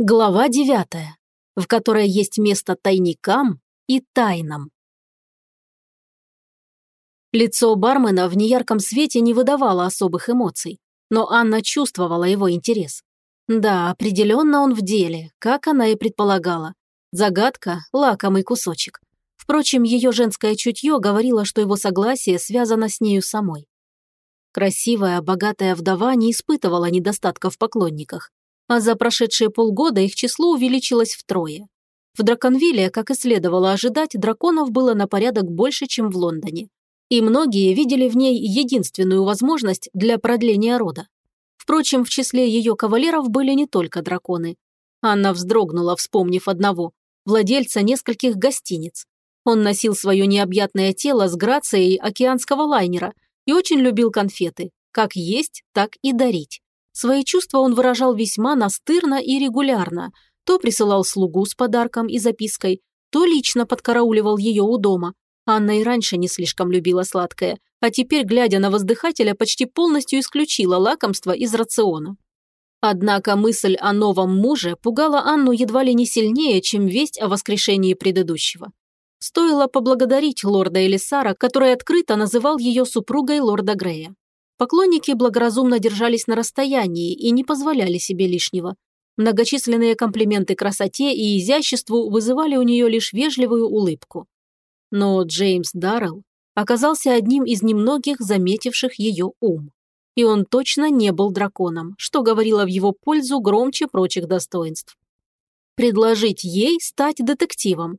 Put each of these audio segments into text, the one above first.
Глава девятая, в которой есть место тайникам и тайнам. Лицо бармена в неярком свете не выдавало особых эмоций, но Анна чувствовала его интерес. Да, определенно он в деле, как она и предполагала. Загадка – лакомый кусочек. Впрочем, ее женское чутье говорило, что его согласие связано с нею самой. Красивая, богатая вдова не испытывала недостатка в поклонниках а за прошедшие полгода их число увеличилось втрое. В Драконвилле, как и следовало ожидать, драконов было на порядок больше, чем в Лондоне. И многие видели в ней единственную возможность для продления рода. Впрочем, в числе ее кавалеров были не только драконы. Анна вздрогнула, вспомнив одного, владельца нескольких гостиниц. Он носил свое необъятное тело с грацией океанского лайнера и очень любил конфеты, как есть, так и дарить. Свои чувства он выражал весьма настырно и регулярно. То присылал слугу с подарком и запиской, то лично подкарауливал ее у дома. Анна и раньше не слишком любила сладкое, а теперь, глядя на воздыхателя, почти полностью исключила лакомство из рациона. Однако мысль о новом муже пугала Анну едва ли не сильнее, чем весть о воскрешении предыдущего. Стоило поблагодарить лорда Элисара, который открыто называл ее супругой лорда Грея. Поклонники благоразумно держались на расстоянии и не позволяли себе лишнего. Многочисленные комплименты красоте и изяществу вызывали у нее лишь вежливую улыбку. Но Джеймс Даррелл оказался одним из немногих заметивших ее ум. И он точно не был драконом, что говорило в его пользу громче прочих достоинств. Предложить ей стать детективом,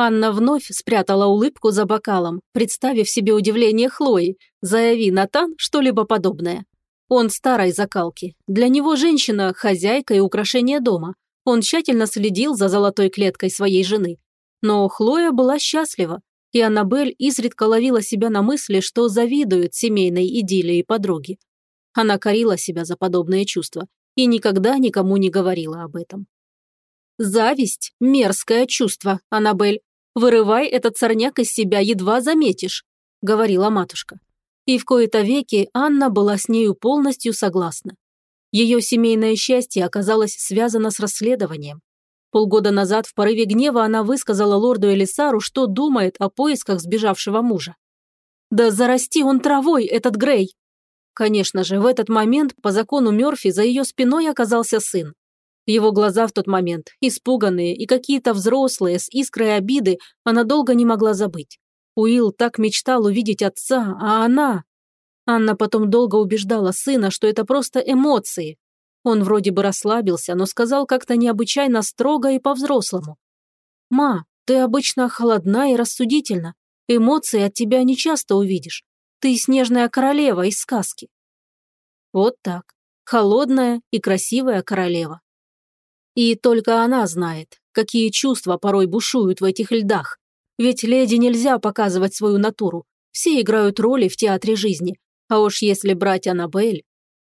Анна вновь спрятала улыбку за бокалом, представив себе удивление Хлои. Заяви Натан что-либо подобное. Он старой закалки. Для него женщина – хозяйка и украшение дома. Он тщательно следил за золотой клеткой своей жены. Но Хлоя была счастлива, и Аннабель изредка ловила себя на мысли, что завидует семейной идиллии подруги. Она корила себя за подобные чувства и никогда никому не говорила об этом. Зависть – мерзкое чувство, Аннабель, Вырывай этот сорняк из себя, едва заметишь», – говорила матушка. И в кои-то веки Анна была с нею полностью согласна. Ее семейное счастье оказалось связано с расследованием. Полгода назад в порыве гнева она высказала лорду Элисару, что думает о поисках сбежавшего мужа. «Да зарасти он травой, этот Грей!» Конечно же, в этот момент по закону Мёрфи за ее спиной оказался сын. Его глаза в тот момент, испуганные и какие-то взрослые, с искрой обиды, она долго не могла забыть. Уилл так мечтал увидеть отца, а она... Анна потом долго убеждала сына, что это просто эмоции. Он вроде бы расслабился, но сказал как-то необычайно строго и по-взрослому. «Ма, ты обычно холодна и рассудительна. Эмоции от тебя не часто увидишь. Ты снежная королева из сказки». Вот так. Холодная и красивая королева. И только она знает, какие чувства порой бушуют в этих льдах. Ведь леди нельзя показывать свою натуру. Все играют роли в театре жизни. А уж если брать Аннабель...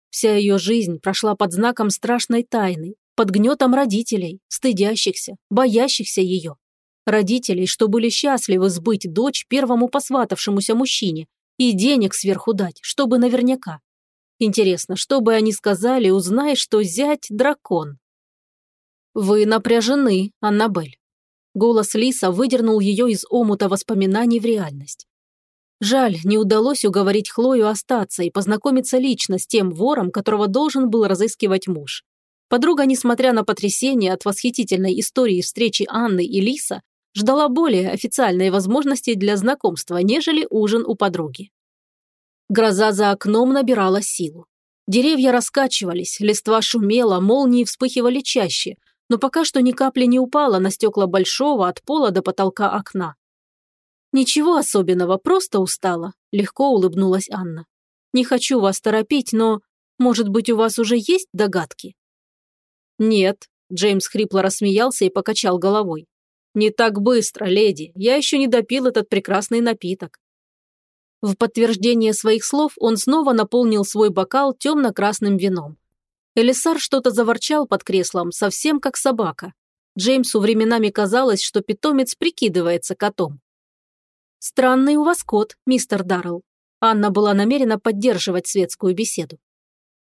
Вся ее жизнь прошла под знаком страшной тайны, под гнетом родителей, стыдящихся, боящихся ее. Родителей, что были счастливы сбыть дочь первому посватавшемуся мужчине и денег сверху дать, чтобы наверняка. Интересно, что бы они сказали, узнай, что зять – дракон. «Вы напряжены, Аннабель». Голос Лиса выдернул ее из омута воспоминаний в реальность. Жаль, не удалось уговорить Хлою остаться и познакомиться лично с тем вором, которого должен был разыскивать муж. Подруга, несмотря на потрясение от восхитительной истории встречи Анны и Лиса, ждала более официальной возможности для знакомства, нежели ужин у подруги. Гроза за окном набирала силу. Деревья раскачивались, листва шумела, молнии вспыхивали чаще, но пока что ни капли не упало на стекла большого от пола до потолка окна. «Ничего особенного, просто устала», – легко улыбнулась Анна. «Не хочу вас торопить, но, может быть, у вас уже есть догадки?» «Нет», – Джеймс хрипло рассмеялся и покачал головой. «Не так быстро, леди, я еще не допил этот прекрасный напиток». В подтверждение своих слов он снова наполнил свой бокал темно-красным вином. Элисар что-то заворчал под креслом, совсем как собака. Джеймсу временами казалось, что питомец прикидывается котом. «Странный у вас кот, мистер Даррелл». Анна была намерена поддерживать светскую беседу.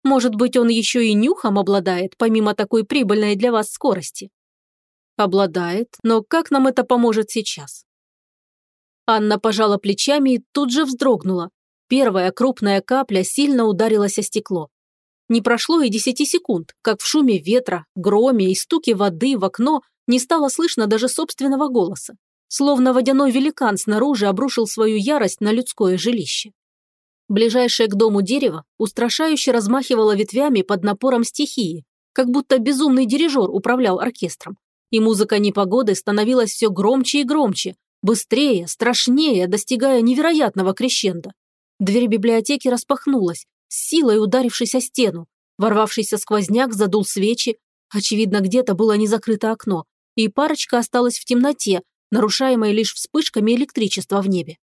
Может быть, он еще и нюхом обладает, помимо такой прибыльной для вас скорости? Обладает, но как нам это поможет сейчас? Анна пожала плечами и тут же вздрогнула. Первая крупная капля сильно ударилась о стекло. Не прошло и десяти секунд, как в шуме ветра, громе и стуке воды в окно не стало слышно даже собственного голоса. Словно водяной великан снаружи обрушил свою ярость на людское жилище. Ближайшее к дому дерево устрашающе размахивало ветвями под напором стихии, как будто безумный дирижер управлял оркестром. И музыка непогоды становилась все громче и громче, быстрее, страшнее, достигая невероятного крещенда. Дверь библиотеки распахнулась, с силой ударившись о стену. Ворвавшийся сквозняк задул свечи. Очевидно, где-то было не закрыто окно, и парочка осталась в темноте, нарушаемой лишь вспышками электричества в небе.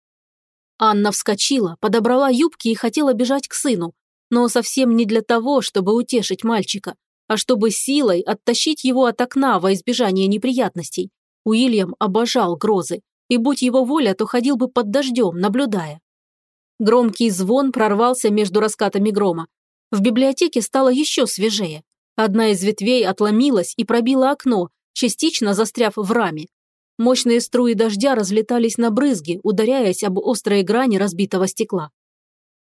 Анна вскочила, подобрала юбки и хотела бежать к сыну, но совсем не для того, чтобы утешить мальчика, а чтобы силой оттащить его от окна во избежание неприятностей. Уильям обожал грозы, и будь его воля, то ходил бы под дождем, наблюдая. Громкий звон прорвался между раскатами грома. В библиотеке стало еще свежее. Одна из ветвей отломилась и пробила окно, частично застряв в раме. Мощные струи дождя разлетались на брызги, ударяясь об острые грани разбитого стекла.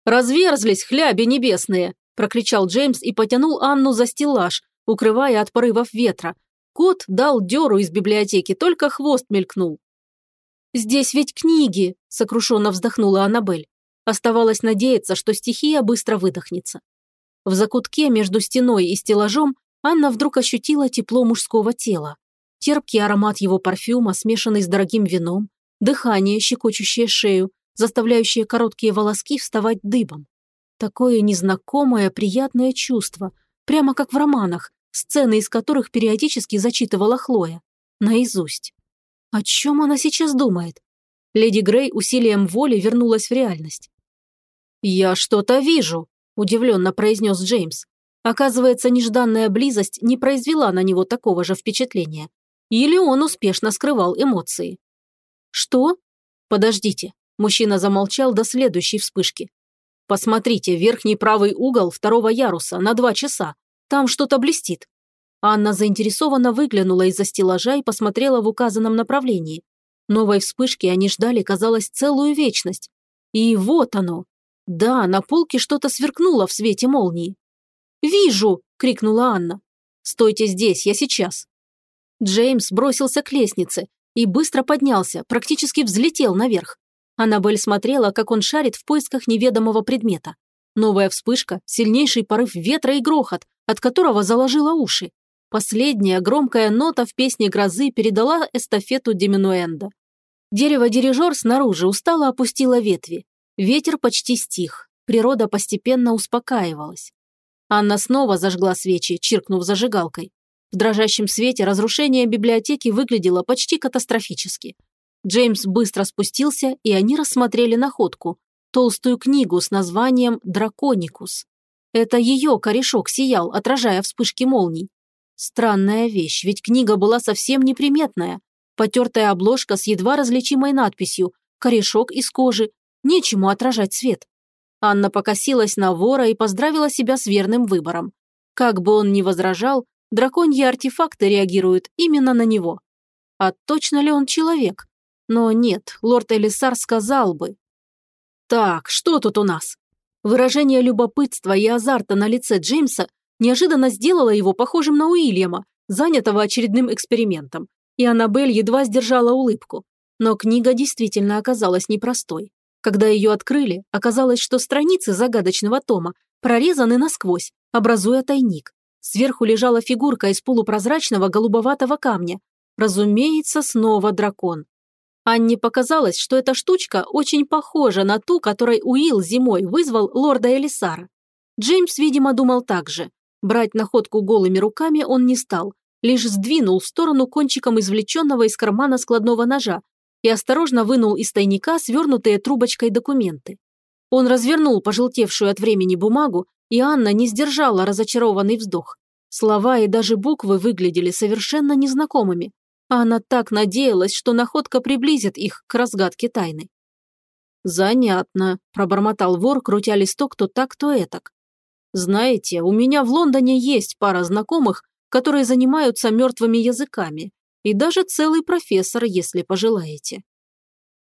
«Разверзлись, хляби небесные!» – прокричал Джеймс и потянул Анну за стеллаж, укрывая от порывов ветра. Кот дал дёру из библиотеки, только хвост мелькнул. «Здесь ведь книги!» – сокрушенно вздохнула Аннабель. Оставалось надеяться, что стихия быстро выдохнется. В закутке между стеной и стеллажом Анна вдруг ощутила тепло мужского тела терпкий аромат его парфюма, смешанный с дорогим вином, дыхание, щекочущее шею, заставляющее короткие волоски вставать дыбом. Такое незнакомое, приятное чувство, прямо как в романах, сцены из которых периодически зачитывала Хлоя. Наизусть. О чем она сейчас думает? Леди Грей усилием воли вернулась в реальность. «Я что-то вижу», – удивленно произнес Джеймс. Оказывается, нежданная близость не произвела на него такого же впечатления. Или он успешно скрывал эмоции. «Что?» «Подождите». Мужчина замолчал до следующей вспышки. «Посмотрите, верхний правый угол второго яруса на два часа. Там что-то блестит». Анна заинтересованно выглянула из-за стеллажа и посмотрела в указанном направлении. Новой вспышки они ждали, казалось, целую вечность. И вот оно. Да, на полке что-то сверкнуло в свете молнии. «Вижу!» – крикнула Анна. «Стойте здесь, я сейчас». Джеймс бросился к лестнице и быстро поднялся, практически взлетел наверх. Аннабель смотрела, как он шарит в поисках неведомого предмета. Новая вспышка, сильнейший порыв ветра и грохот, от которого заложило уши. Последняя громкая нота в песне грозы передала эстафету Деминуэнда. Дерево-дирижер снаружи устало опустило ветви. Ветер почти стих, природа постепенно успокаивалась. Анна снова зажгла свечи, чиркнув зажигалкой. В дрожащем свете разрушение библиотеки выглядело почти катастрофически. Джеймс быстро спустился, и они рассмотрели находку – толстую книгу с названием «Драконикус». Это ее корешок сиял, отражая вспышки молний. Странная вещь, ведь книга была совсем неприметная. Потертая обложка с едва различимой надписью «Корешок из кожи». Нечему отражать свет. Анна покосилась на вора и поздравила себя с верным выбором. Как бы он ни возражал, драконьи артефакты реагируют именно на него. А точно ли он человек? Но нет, лорд Элисар сказал бы. Так, что тут у нас? Выражение любопытства и азарта на лице Джеймса неожиданно сделало его похожим на Уильяма, занятого очередным экспериментом, и Аннабель едва сдержала улыбку. Но книга действительно оказалась непростой. Когда ее открыли, оказалось, что страницы загадочного тома прорезаны насквозь, образуя тайник. Сверху лежала фигурка из полупрозрачного голубоватого камня. Разумеется, снова дракон. Анне показалось, что эта штучка очень похожа на ту, которой Уилл зимой вызвал лорда Элисара. Джеймс, видимо, думал так же. Брать находку голыми руками он не стал, лишь сдвинул в сторону кончиком извлеченного из кармана складного ножа и осторожно вынул из тайника свернутые трубочкой документы. Он развернул пожелтевшую от времени бумагу и Анна не сдержала разочарованный вздох. Слова и даже буквы выглядели совершенно незнакомыми, а она так надеялась, что находка приблизит их к разгадке тайны. «Занятно», – пробормотал вор, крутя листок то так, то этак. Знаете, у меня в Лондоне есть пара знакомых, которые занимаются мертвыми языками, и даже целый профессор, если пожелаете.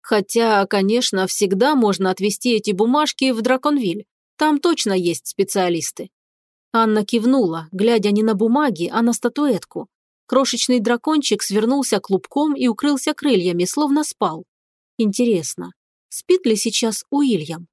Хотя, конечно, всегда можно отвезти эти бумажки в Драконвиль. Там точно есть специалисты. Анна кивнула, глядя не на бумаги, а на статуэтку. Крошечный дракончик свернулся клубком и укрылся крыльями, словно спал. Интересно, спит ли сейчас Уильям?